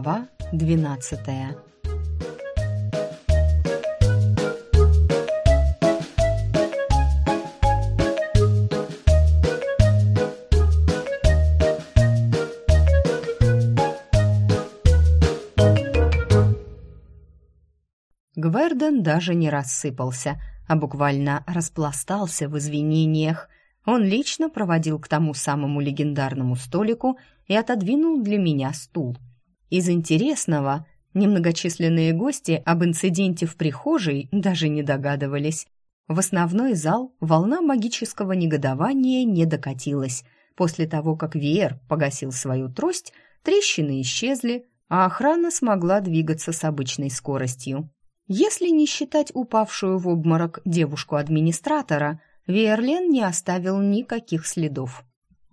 Глава двенадцатая Гверден даже не рассыпался, а буквально распластался в извинениях. Он лично проводил к тому самому легендарному столику и отодвинул для меня стул. Из интересного немногочисленные гости об инциденте в прихожей даже не догадывались. В основной зал волна магического негодования не докатилась. После того, как Веер погасил свою трость, трещины исчезли, а охрана смогла двигаться с обычной скоростью. Если не считать упавшую в обморок девушку-администратора, Верлен не оставил никаких следов.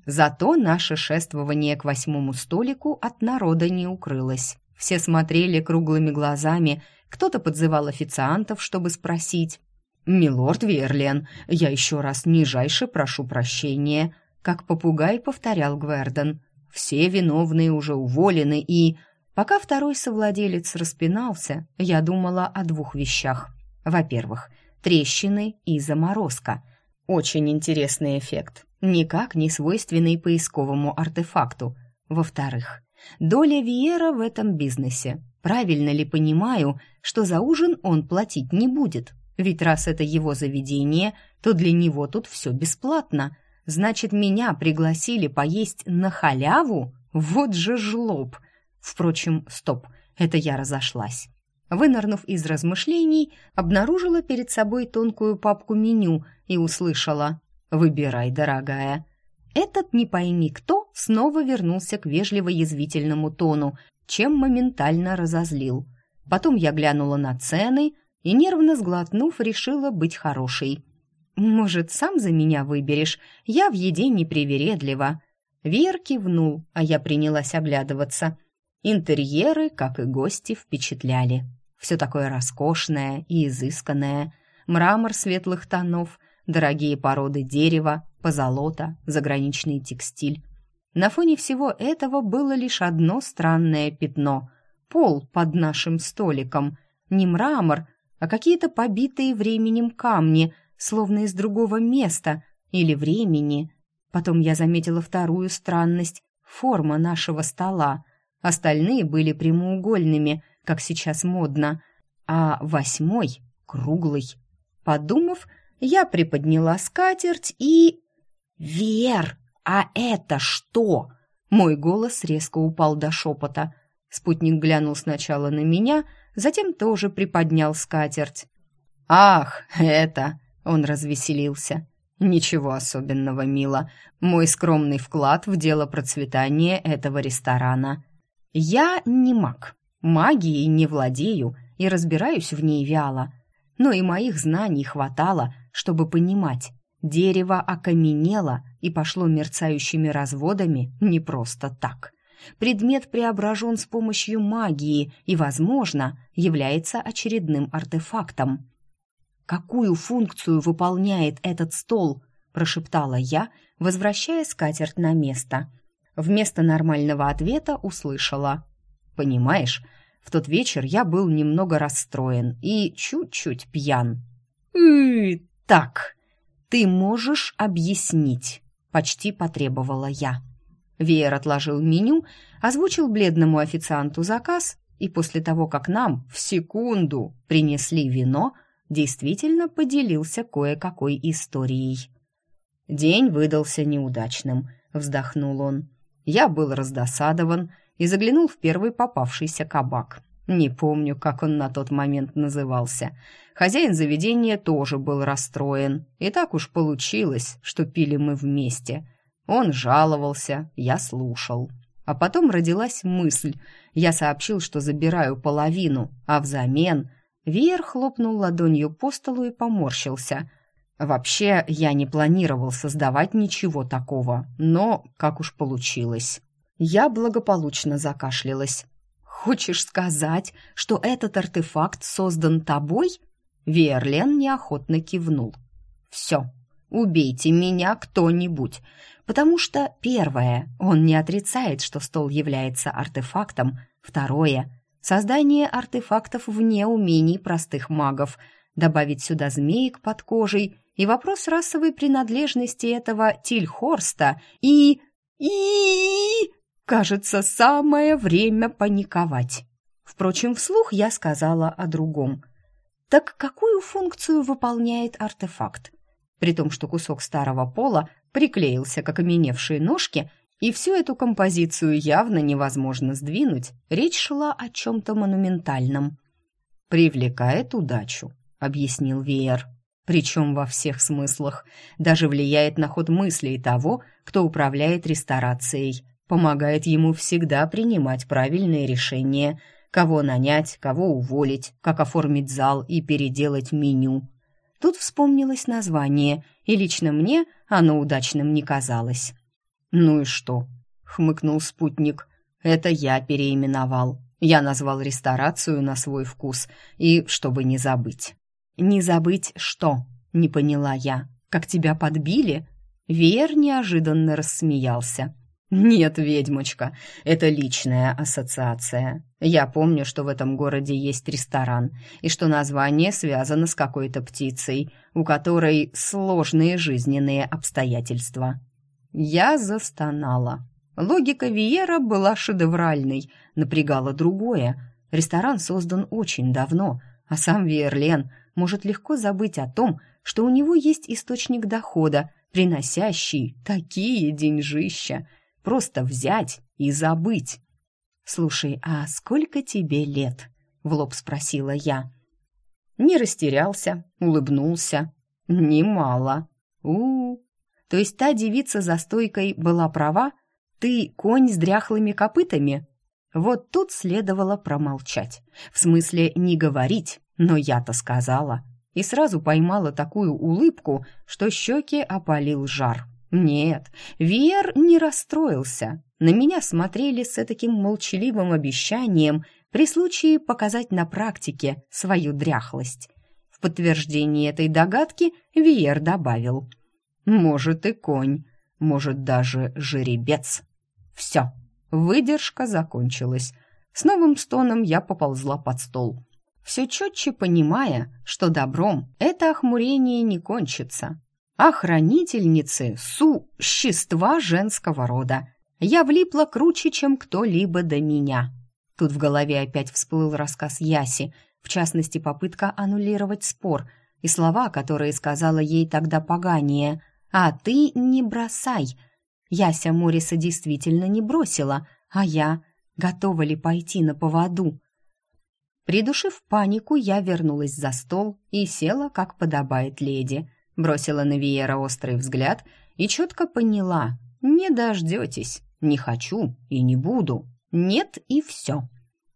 Зато наше шествование к восьмому столику от народа не укрылось. Все смотрели круглыми глазами, кто-то подзывал официантов, чтобы спросить. «Милорд Верлен, я еще раз нижайше прошу прощения», как попугай повторял Гвердон. «Все виновные уже уволены и...» Пока второй совладелец распинался, я думала о двух вещах. Во-первых, трещины и заморозка. Очень интересный эффект, никак не свойственный поисковому артефакту. Во-вторых, доля Виера в этом бизнесе. Правильно ли понимаю, что за ужин он платить не будет? Ведь раз это его заведение, то для него тут все бесплатно. Значит, меня пригласили поесть на халяву? Вот же жлоб! Впрочем, стоп, это я разошлась. Вынырнув из размышлений, обнаружила перед собой тонкую папку меню и услышала «Выбирай, дорогая». Этот не пойми кто снова вернулся к вежливо-язвительному тону, чем моментально разозлил. Потом я глянула на цены и, нервно сглотнув, решила быть хорошей. «Может, сам за меня выберешь? Я в еде непривередлива». Вер кивнул, а я принялась оглядываться – Интерьеры, как и гости, впечатляли. Все такое роскошное и изысканное. Мрамор светлых тонов, дорогие породы дерева, позолота, заграничный текстиль. На фоне всего этого было лишь одно странное пятно. Пол под нашим столиком. Не мрамор, а какие-то побитые временем камни, словно из другого места или времени. Потом я заметила вторую странность — форма нашего стола — Остальные были прямоугольными, как сейчас модно, а восьмой — круглый. Подумав, я приподняла скатерть и... «Вер, а это что?» Мой голос резко упал до шепота. Спутник глянул сначала на меня, затем тоже приподнял скатерть. «Ах, это!» — он развеселился. «Ничего особенного, мила. Мой скромный вклад в дело процветания этого ресторана. Я не маг, магией не владею и разбираюсь в ней вяло, но и моих знаний хватало, чтобы понимать, дерево окаменело и пошло мерцающими разводами не просто так. Предмет преображен с помощью магии и, возможно, является очередным артефактом. «Какую функцию выполняет этот стол?» – прошептала я, возвращая скатерть на место. Вместо нормального ответа услышала. «Понимаешь, в тот вечер я был немного расстроен и чуть-чуть пьян». «И так, ты можешь объяснить?» — почти потребовала я. Веер отложил меню, озвучил бледному официанту заказ, и после того, как нам в секунду принесли вино, действительно поделился кое-какой историей. «День выдался неудачным», — вздохнул он. Я был раздосадован и заглянул в первый попавшийся кабак. Не помню, как он на тот момент назывался. Хозяин заведения тоже был расстроен. И так уж получилось, что пили мы вместе. Он жаловался, я слушал. А потом родилась мысль. Я сообщил, что забираю половину, а взамен... Веер хлопнул ладонью по столу и поморщился. Вообще, я не планировал создавать ничего такого, но как уж получилось. Я благополучно закашлялась. «Хочешь сказать, что этот артефакт создан тобой?» Верлен неохотно кивнул. «Все, убейте меня кто-нибудь, потому что, первое, он не отрицает, что стол является артефактом, Второе — создание артефактов вне умений простых магов. Добавить сюда змеек под кожей и вопрос расовой принадлежности этого Тильхорста и... и... Кажется, самое время паниковать. Впрочем, вслух я сказала о другом. Так какую функцию выполняет артефакт? При том, что кусок старого пола приклеился к окаменевшей ножке, и всю эту композицию явно невозможно сдвинуть, речь шла о чем-то монументальном. «Привлекает удачу», — объяснил Веер. «Причем во всех смыслах. Даже влияет на ход мыслей того, кто управляет ресторацией помогает ему всегда принимать правильные решения, кого нанять, кого уволить, как оформить зал и переделать меню. Тут вспомнилось название, и лично мне оно удачным не казалось. «Ну и что?» — хмыкнул спутник. «Это я переименовал. Я назвал ресторацию на свой вкус, и чтобы не забыть». «Не забыть что?» — не поняла я. «Как тебя подбили?» Веер неожиданно рассмеялся. «Нет, ведьмочка, это личная ассоциация. Я помню, что в этом городе есть ресторан, и что название связано с какой-то птицей, у которой сложные жизненные обстоятельства». Я застонала. Логика Виера была шедевральной, напрягала другое. Ресторан создан очень давно, а сам Виерлен может легко забыть о том, что у него есть источник дохода, приносящий такие деньжища – Просто взять и забыть. «Слушай, а сколько тебе лет?» — в лоб спросила я. Не растерялся, улыбнулся. «Немало. у, -у. То есть та девица за стойкой была права? Ты конь с дряхлыми копытами?» Вот тут следовало промолчать. В смысле, не говорить, но я-то сказала. И сразу поймала такую улыбку, что щеки опалил жар. Нет, Виер не расстроился. На меня смотрели с таким молчаливым обещанием при случае показать на практике свою дряхлость. В подтверждение этой догадки Виер добавил. «Может и конь, может даже жеребец». Все, выдержка закончилась. С новым стоном я поползла под стол. Все четче понимая, что добром это охмурение не кончится а хранительницы – существа женского рода. Я влипла круче, чем кто-либо до меня. Тут в голове опять всплыл рассказ Яси, в частности, попытка аннулировать спор и слова, которые сказала ей тогда погание. «А ты не бросай!» Яся Мориса действительно не бросила, а я готова ли пойти на поводу? Придушив панику, я вернулась за стол и села, как подобает леди – Бросила на Виера острый взгляд и четко поняла. «Не дождетесь. Не хочу и не буду. Нет и все».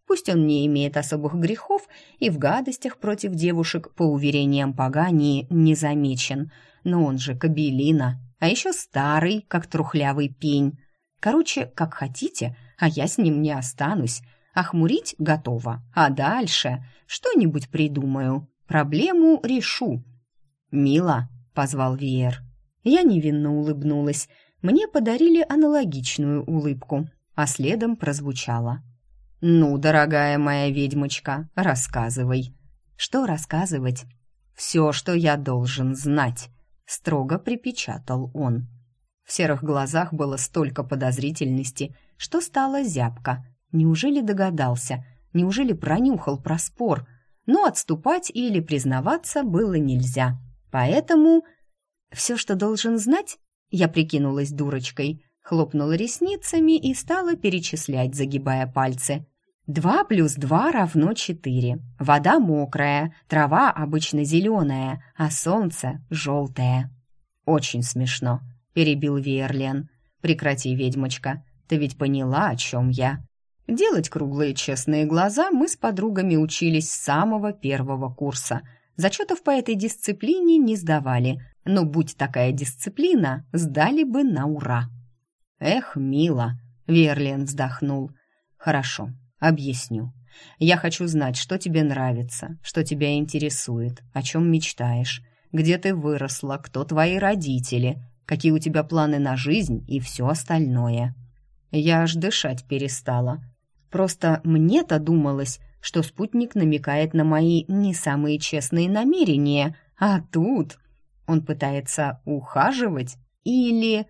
Пусть он не имеет особых грехов и в гадостях против девушек, по уверениям Пагании, не замечен, но он же кабелина, а еще старый, как трухлявый пень. Короче, как хотите, а я с ним не останусь. Охмурить готова, а дальше что-нибудь придумаю, проблему решу. «Мила», — позвал Виер. Я невинно улыбнулась. Мне подарили аналогичную улыбку, а следом прозвучало. «Ну, дорогая моя ведьмочка, рассказывай». «Что рассказывать?» «Все, что я должен знать», — строго припечатал он. В серых глазах было столько подозрительности, что стало зябко. Неужели догадался? Неужели пронюхал про спор? Но отступать или признаваться было нельзя. Поэтому все, что должен знать, я прикинулась дурочкой, хлопнула ресницами и стала перечислять, загибая пальцы. Два плюс два равно четыре. Вода мокрая, трава обычно зеленая, а солнце желтое. Очень смешно, перебил Верлен. Прекрати, ведьмочка, ты ведь поняла, о чем я. Делать круглые честные глаза мы с подругами учились с самого первого курса — Зачетов по этой дисциплине не сдавали, но будь такая дисциплина, сдали бы на ура. Эх, мило, Верлен вздохнул. Хорошо, объясню. Я хочу знать, что тебе нравится, что тебя интересует, о чем мечтаешь, где ты выросла, кто твои родители, какие у тебя планы на жизнь и все остальное. Я аж дышать перестала. Просто мне-то думалось, что спутник намекает на мои не самые честные намерения, а тут он пытается ухаживать или...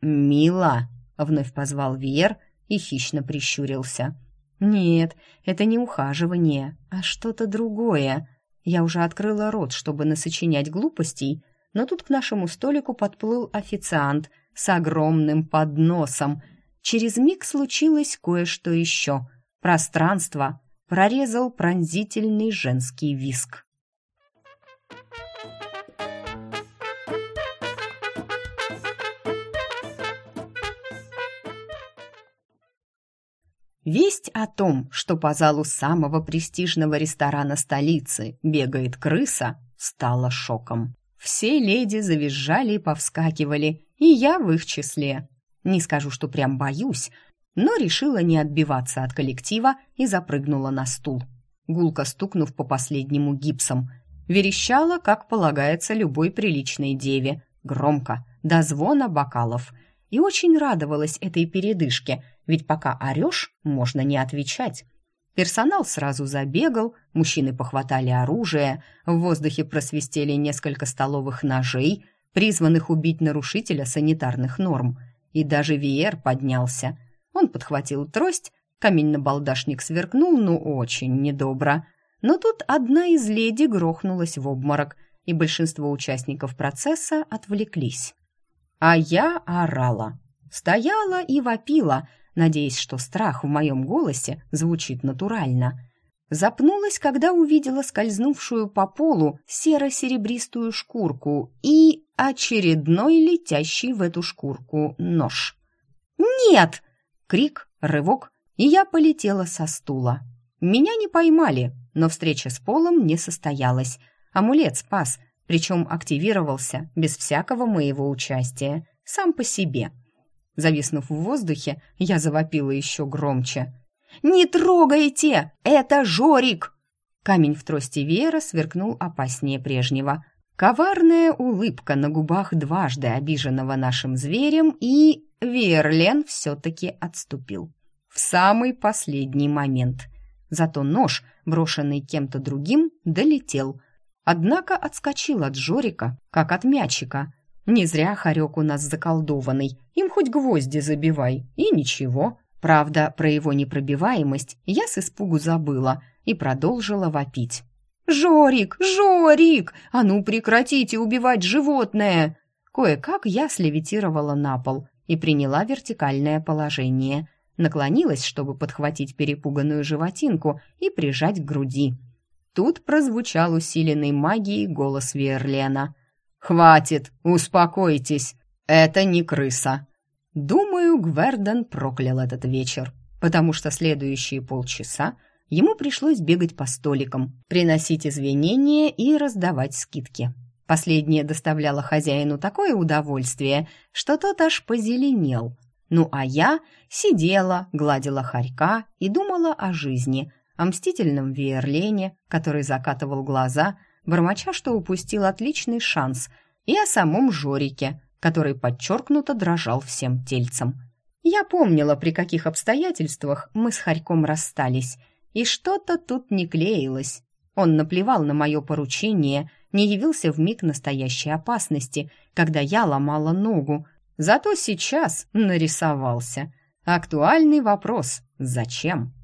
«Мила!» — вновь позвал Виер и хищно прищурился. «Нет, это не ухаживание, а что-то другое. Я уже открыла рот, чтобы насочинять глупостей, но тут к нашему столику подплыл официант с огромным подносом. Через миг случилось кое-что еще. Пространство прорезал пронзительный женский виск. Весть о том, что по залу самого престижного ресторана столицы бегает крыса, стала шоком. Все леди завизжали и повскакивали, и я в их числе. Не скажу, что прям боюсь, но решила не отбиваться от коллектива и запрыгнула на стул. Гулко стукнув по последнему гипсом, верещала, как полагается любой приличной деве, громко, до звона бокалов, и очень радовалась этой передышке, ведь пока орешь, можно не отвечать. Персонал сразу забегал, мужчины похватали оружие, в воздухе просвистели несколько столовых ножей, призванных убить нарушителя санитарных норм, и даже Виер поднялся. Подхватил трость, камень-набалдашник сверкнул, ну, очень недобро. Но тут одна из леди грохнулась в обморок, и большинство участников процесса отвлеклись. А я орала. Стояла и вопила, надеясь, что страх в моем голосе звучит натурально. Запнулась, когда увидела скользнувшую по полу серо-серебристую шкурку и очередной летящий в эту шкурку нож. «Нет!» — крик, рывок, и я полетела со стула. Меня не поймали, но встреча с полом не состоялась. Амулет спас, причем активировался без всякого моего участия, сам по себе — Зависнув в воздухе, я завопила еще громче. «Не трогайте! Это Жорик!» Камень в трости веера сверкнул опаснее прежнего. Коварная улыбка на губах дважды обиженного нашим зверем, и Верлен все-таки отступил. В самый последний момент. Зато нож, брошенный кем-то другим, долетел. Однако отскочил от Жорика, как от мячика. Не зря хорек у нас заколдованный, им хоть гвозди забивай, и ничего. Правда, про его непробиваемость я с испугу забыла и продолжила вопить. «Жорик! Жорик! А ну прекратите убивать животное!» Кое-как я слевитировала на пол и приняла вертикальное положение. Наклонилась, чтобы подхватить перепуганную животинку и прижать к груди. Тут прозвучал усиленный магией голос Верлена. «Хватит, успокойтесь, это не крыса». Думаю, Гверден проклял этот вечер, потому что следующие полчаса ему пришлось бегать по столикам, приносить извинения и раздавать скидки. Последнее доставляло хозяину такое удовольствие, что тот аж позеленел. Ну а я сидела, гладила хорька и думала о жизни, о мстительном Виерлене, который закатывал глаза, бормоча, что упустил отличный шанс, и о самом Жорике, который подчеркнуто дрожал всем тельцем. Я помнила, при каких обстоятельствах мы с Харьком расстались, и что-то тут не клеилось. Он наплевал на мое поручение, не явился в миг настоящей опасности, когда я ломала ногу. Зато сейчас нарисовался. Актуальный вопрос «Зачем?».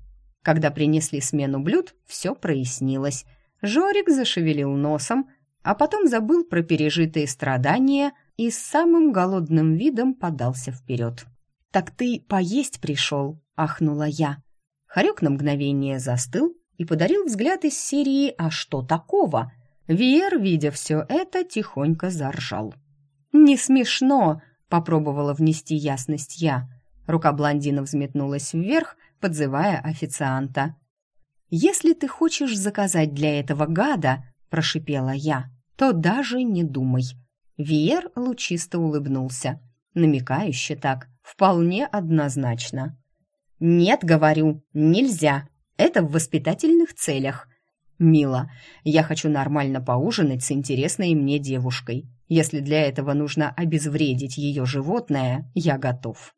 Когда принесли смену блюд, все прояснилось. Жорик зашевелил носом, а потом забыл про пережитые страдания и с самым голодным видом подался вперед. «Так ты поесть пришел?» — ахнула я. Харек на мгновение застыл и подарил взгляд из серии «А что такого?». Виер, видя все это, тихонько заржал. «Не смешно!» — попробовала внести ясность я. Рука блондина взметнулась вверх, подзывая официанта. «Если ты хочешь заказать для этого гада», — прошипела я, — «то даже не думай». Виер лучисто улыбнулся, намекающе так, вполне однозначно. «Нет, говорю, нельзя. Это в воспитательных целях. Мила, я хочу нормально поужинать с интересной мне девушкой. Если для этого нужно обезвредить ее животное, я готов».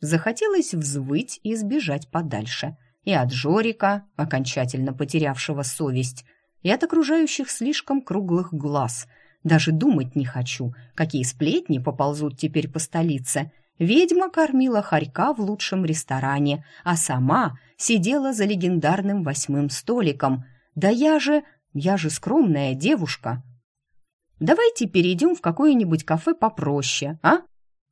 Захотелось взвыть и сбежать подальше — и от Жорика, окончательно потерявшего совесть, и от окружающих слишком круглых глаз. Даже думать не хочу, какие сплетни поползут теперь по столице. Ведьма кормила хорька в лучшем ресторане, а сама сидела за легендарным восьмым столиком. Да я же, я же скромная девушка. Давайте перейдем в какое-нибудь кафе попроще, а?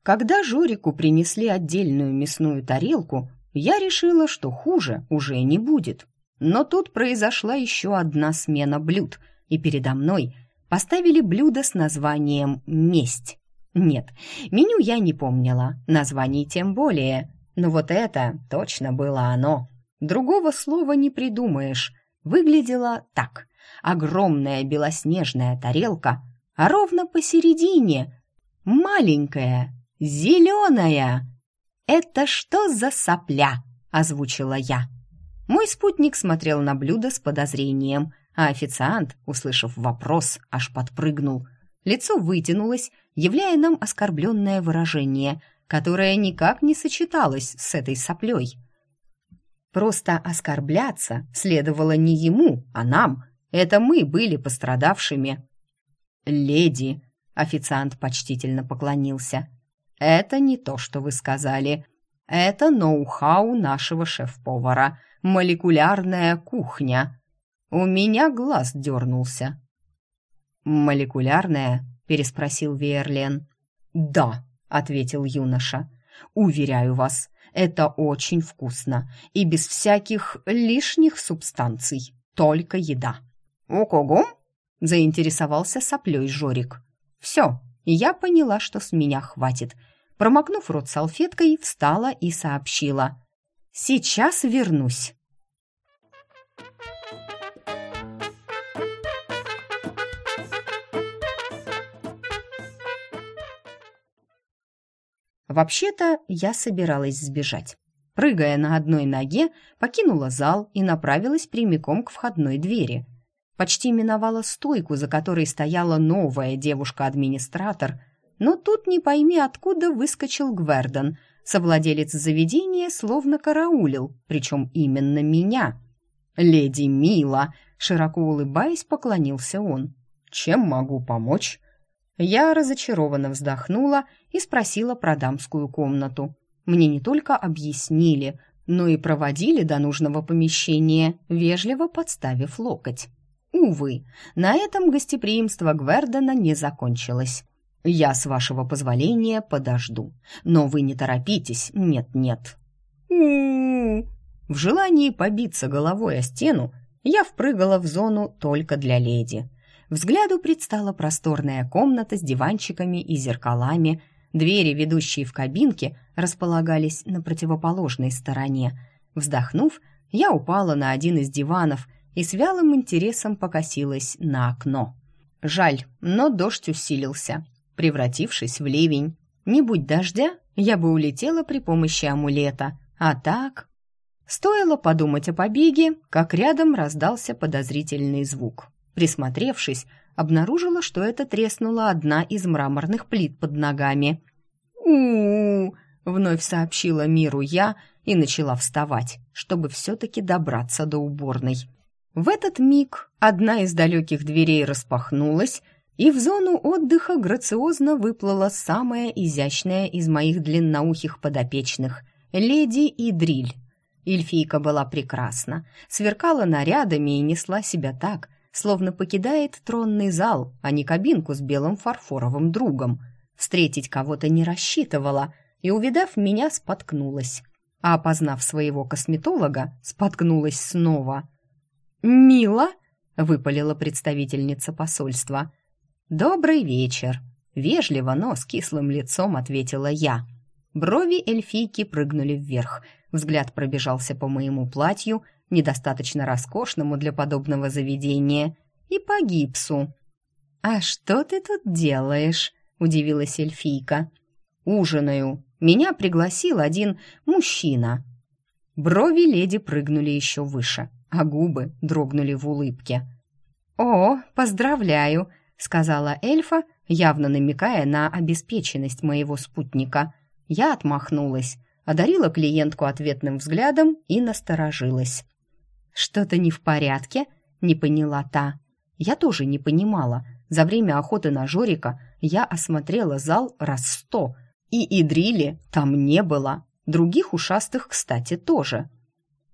Когда Жорику принесли отдельную мясную тарелку, я решила, что хуже уже не будет. Но тут произошла еще одна смена блюд, и передо мной поставили блюдо с названием «Месть». Нет, меню я не помнила, названий тем более. Но вот это точно было оно. Другого слова не придумаешь. Выглядело так. Огромная белоснежная тарелка, а ровно посередине маленькая, зеленая. «Это что за сопля?» – озвучила я. Мой спутник смотрел на блюдо с подозрением, а официант, услышав вопрос, аж подпрыгнул. Лицо вытянулось, являя нам оскорбленное выражение, которое никак не сочеталось с этой соплей. Просто оскорбляться следовало не ему, а нам. Это мы были пострадавшими. «Леди», — официант почтительно поклонился, — «это не то, что вы сказали. Это ноу-хау нашего шеф-повара, молекулярная кухня». У меня глаз дернулся. «Молекулярная?» — переспросил Верлен. «Да», — ответил юноша. «Уверяю вас, это очень вкусно и без всяких лишних субстанций, только еда». «У кого?» — заинтересовался соплей Жорик. «Все, я поняла, что с меня хватит». Промокнув рот салфеткой, встала и сообщила. «Сейчас вернусь». Вообще-то я собиралась сбежать. Прыгая на одной ноге, покинула зал и направилась прямиком к входной двери. Почти миновала стойку, за которой стояла новая девушка-администратор, но тут не пойми откуда выскочил Гвердон. Совладелец заведения словно караулил, причем именно меня. «Леди Мила!» — широко улыбаясь, поклонился он. «Чем могу помочь?» Я разочарованно вздохнула и спросила про дамскую комнату. Мне не только объяснили, но и проводили до нужного помещения, вежливо подставив локоть. Увы, на этом гостеприимство Гвердона не закончилось. Я, с вашего позволения, подожду. Но вы не торопитесь, нет-нет. В желании побиться головой о стену я впрыгала в зону только для леди. Взгляду предстала просторная комната с диванчиками и зеркалами. Двери, ведущие в кабинки, располагались на противоположной стороне. Вздохнув, я упала на один из диванов и с вялым интересом покосилась на окно. Жаль, но дождь усилился, превратившись в ливень. Не будь дождя, я бы улетела при помощи амулета. А так... Стоило подумать о побеге, как рядом раздался подозрительный звук. Присмотревшись, обнаружила, что это треснула одна из мраморных плит под ногами. у, вновь сообщила миру я и начала вставать, чтобы все-таки добраться до уборной. В этот миг одна из далеких дверей распахнулась, и в зону отдыха грациозно выплыла самая изящная из моих длинноухих подопечных — леди Идриль. Эльфийка была прекрасна, сверкала нарядами и несла себя так, словно покидает тронный зал, а не кабинку с белым фарфоровым другом. Встретить кого-то не рассчитывала и, увидав меня, споткнулась. А опознав своего косметолога, споткнулась снова. «Мила!» — выпалила представительница посольства. «Добрый вечер!» — вежливо, но с кислым лицом ответила я. Брови эльфийки прыгнули вверх, взгляд пробежался по моему платью — недостаточно роскошному для подобного заведения, и по гипсу. «А что ты тут делаешь?» – удивилась эльфийка. «Ужинаю. Меня пригласил один мужчина». Брови леди прыгнули еще выше, а губы дрогнули в улыбке. «О, поздравляю!» — сказала эльфа, явно намекая на обеспеченность моего спутника. Я отмахнулась. одарила клиентку ответным взглядом и насторожилась. «Что-то не в порядке?» — не поняла та. Я тоже не понимала. За время охоты на Жорика я осмотрела зал раз сто, и Идрили там не было. Других ушастых, кстати, тоже.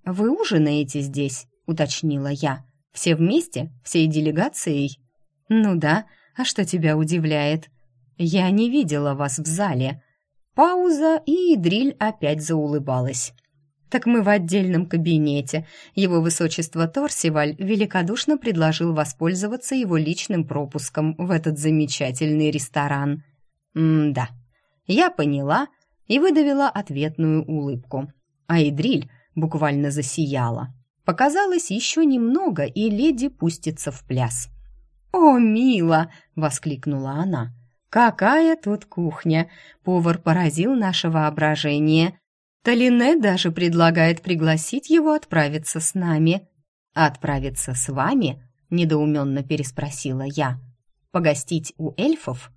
«Вы ужинаете здесь?» — уточнила я. «Все вместе? Всей делегацией?» «Ну да. А что тебя удивляет?» «Я не видела вас в зале». Пауза, и Идриль опять заулыбалась. «Так мы в отдельном кабинете. Его высочество Торсиваль великодушно предложил воспользоваться его личным пропуском в этот замечательный ресторан». «М-да». Я поняла и выдавила ответную улыбку. А Идриль буквально засияла. Показалось еще немного, и леди пустится в пляс. «О, мило!» — воскликнула она. «Какая тут кухня! Повар поразил наше воображение. Талине даже предлагает пригласить его отправиться с нами». «Отправиться с вами?» — недоуменно переспросила я. «Погостить у эльфов?»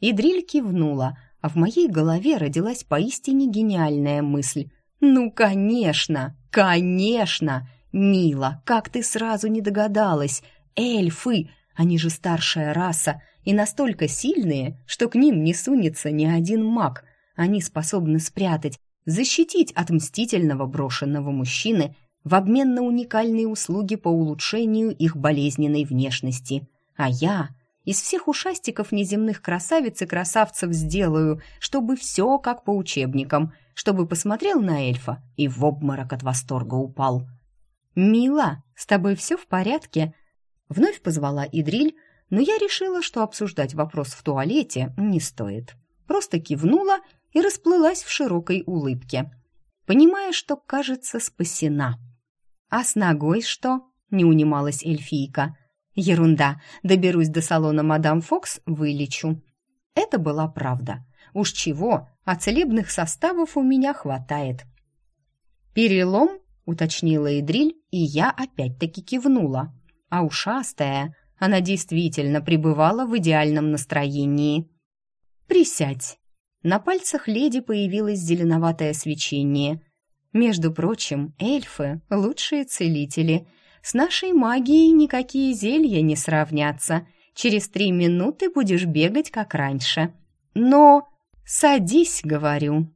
Идриль кивнула, а в моей голове родилась поистине гениальная мысль. «Ну, конечно! Конечно! Мила, как ты сразу не догадалась! Эльфы! Они же старшая раса и настолько сильные, что к ним не сунется ни один маг. Они способны спрятать, защитить от мстительного брошенного мужчины в обмен на уникальные услуги по улучшению их болезненной внешности. А я из всех ушастиков неземных красавиц и красавцев сделаю, чтобы все как по учебникам, чтобы посмотрел на эльфа и в обморок от восторга упал. «Мила, с тобой все в порядке?» Вновь позвала Идриль, но я решила, что обсуждать вопрос в туалете не стоит. Просто кивнула и расплылась в широкой улыбке, понимая, что, кажется, спасена. «А с ногой что?» — не унималась эльфийка. «Ерунда, доберусь до салона мадам Фокс, вылечу». Это была правда. Уж чего, а целебных составов у меня хватает. «Перелом?» — уточнила Идриль, и я опять-таки кивнула а ушастая, она действительно пребывала в идеальном настроении. «Присядь!» На пальцах леди появилось зеленоватое свечение. Между прочим, эльфы — лучшие целители. С нашей магией никакие зелья не сравнятся. Через три минуты будешь бегать, как раньше. Но... «Садись», — говорю.